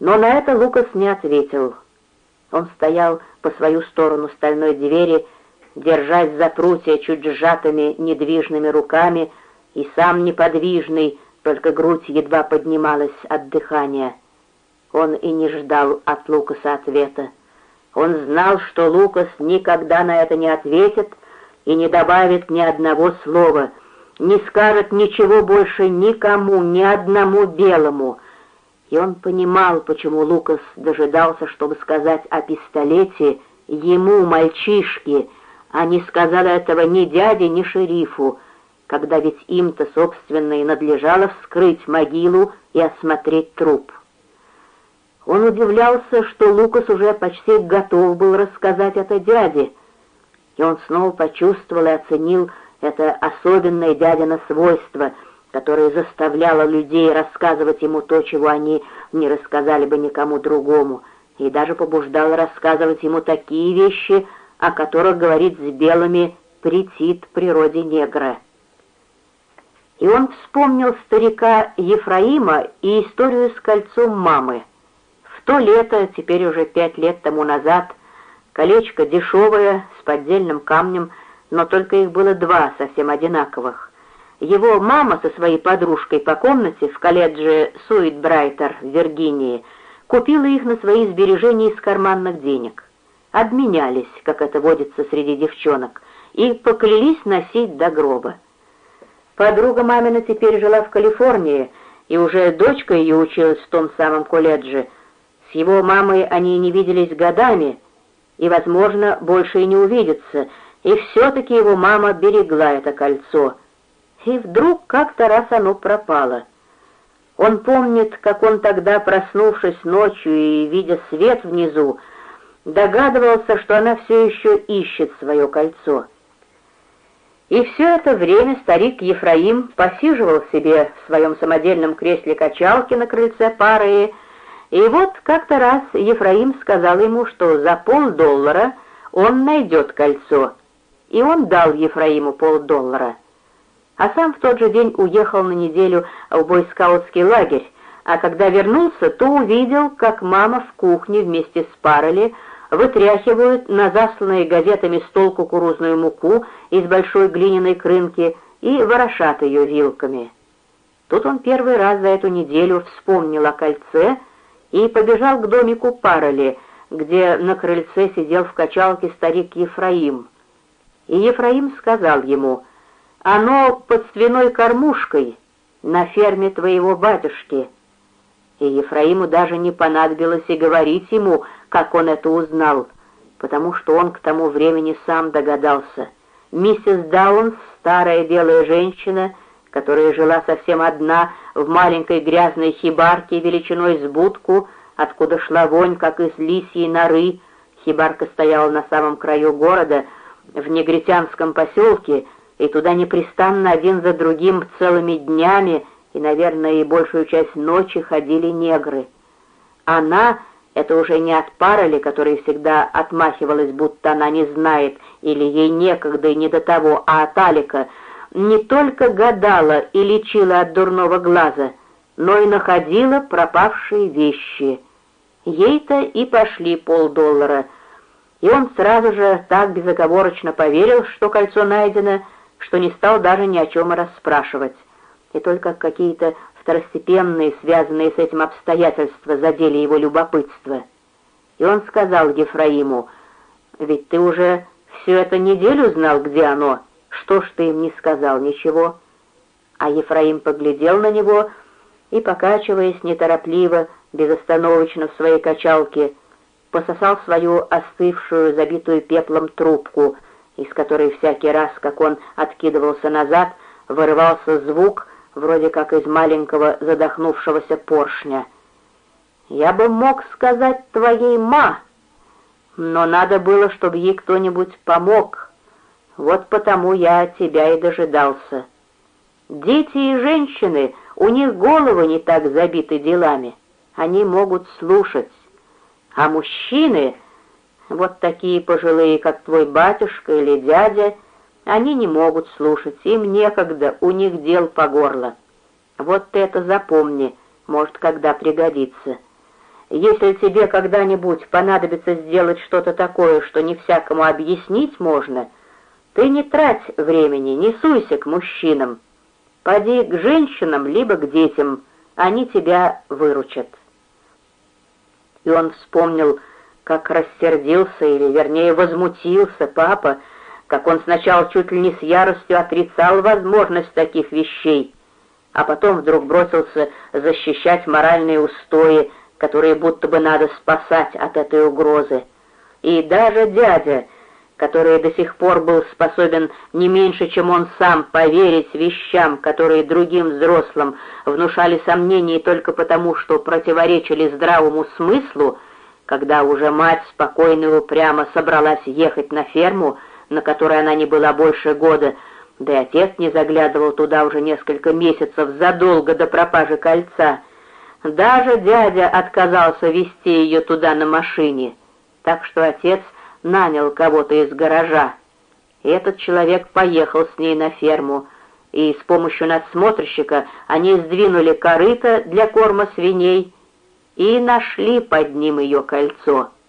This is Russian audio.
Но на это Лукас не ответил. Он стоял по свою сторону стальной двери, держась за прутья чуть сжатыми недвижными руками, и сам неподвижный, только грудь едва поднималась от дыхания. Он и не ждал от Лукаса ответа. Он знал, что Лукас никогда на это не ответит и не добавит ни одного слова, не скажет ничего больше никому, ни одному белому. И он понимал, почему Лукас дожидался, чтобы сказать о пистолете ему, мальчишке, не сказал этого ни дяде, ни шерифу, когда ведь им-то, собственно, и надлежало вскрыть могилу и осмотреть труп. Он удивлялся, что Лукас уже почти готов был рассказать это дяде, и он снова почувствовал и оценил это особенное дядино свойство, которое заставляло людей рассказывать ему то, чего они не рассказали бы никому другому, и даже побуждало рассказывать ему такие вещи, о которых говорить с белыми претит природе негра. И он вспомнил старика Ефраима и историю с кольцом мамы. В то лето, теперь уже пять лет тому назад, колечко дешевое, с поддельным камнем, но только их было два совсем одинаковых. Его мама со своей подружкой по комнате в колледже Суитбрайтер в Виргинии купила их на свои сбережения из карманных денег. Обменялись, как это водится среди девчонок, и поклялись носить до гроба. Подруга мамина теперь жила в Калифорнии, и уже дочка ее училась в том самом колледже. С его мамой они не виделись годами, и, возможно, больше и не увидятся, и все-таки его мама берегла это кольцо. И вдруг как-то раз оно пропало. Он помнит, как он тогда, проснувшись ночью и видя свет внизу, догадывался, что она все еще ищет свое кольцо. И все это время старик Ефраим посиживал себе в своем самодельном кресле качалки на крыльце пары, и вот как-то раз Ефраим сказал ему, что за полдоллара он найдет кольцо, и он дал Ефраиму полдоллара. А сам в тот же день уехал на неделю в бойскаутский лагерь, а когда вернулся, то увидел, как мама в кухне вместе с Пароли вытряхивают на засланные газетами стол кукурузную муку из большой глиняной крынки и ворошат ее вилками. Тут он первый раз за эту неделю вспомнил о кольце и побежал к домику Пароли, где на крыльце сидел в качалке старик Ефраим. И Ефраим сказал ему, «Оно под свиной кормушкой на ферме твоего батюшки». И Ефраиму даже не понадобилось и говорить ему, как он это узнал, потому что он к тому времени сам догадался. Миссис Даунс, старая белая женщина, которая жила совсем одна в маленькой грязной хибарке величиной с будку, откуда шла вонь, как из лисьей норы. Хибарка стояла на самом краю города, в негритянском поселке, и туда непрестанно один за другим целыми днями и, наверное, и большую часть ночи ходили негры. Она это уже не от Пароли, которая всегда отмахивалась, будто она не знает, или ей некогда и не до того, а от Алика, не только гадала и лечила от дурного глаза, но и находила пропавшие вещи. Ей-то и пошли полдоллара, и он сразу же так безоговорочно поверил, что кольцо найдено, что не стал даже ни о чем расспрашивать. И только какие-то второстепенные, связанные с этим обстоятельства, задели его любопытство. И он сказал Ефраиму, «Ведь ты уже всю эту неделю знал, где оно. Что ж ты им не сказал ничего?» А Ефраим поглядел на него и, покачиваясь неторопливо, безостановочно в своей качалке, пососал свою остывшую, забитую пеплом трубку, из которой всякий раз, как он откидывался назад, вырывался звук, вроде как из маленького задохнувшегося поршня. «Я бы мог сказать твоей ма, но надо было, чтобы ей кто-нибудь помог. Вот потому я тебя и дожидался. Дети и женщины, у них головы не так забиты делами, они могут слушать. А мужчины, вот такие пожилые, как твой батюшка или дядя, — они не могут слушать, им некогда, у них дел по горло. Вот ты это запомни, может, когда пригодится. Если тебе когда-нибудь понадобится сделать что-то такое, что не всякому объяснить можно, ты не трать времени, не суйся к мужчинам. Поди к женщинам, либо к детям, они тебя выручат. И он вспомнил, как рассердился, или, вернее, возмутился папа, как он сначала чуть ли не с яростью отрицал возможность таких вещей, а потом вдруг бросился защищать моральные устои, которые будто бы надо спасать от этой угрозы. И даже дядя, который до сих пор был способен не меньше, чем он сам, поверить вещам, которые другим взрослым внушали сомнения только потому, что противоречили здравому смыслу, когда уже мать спокойно и упрямо собралась ехать на ферму, на которой она не была больше года, да и отец не заглядывал туда уже несколько месяцев задолго до пропажи кольца. Даже дядя отказался везти ее туда на машине, так что отец нанял кого-то из гаража. И этот человек поехал с ней на ферму, и с помощью надсмотрщика они сдвинули корыто для корма свиней и нашли под ним ее кольцо —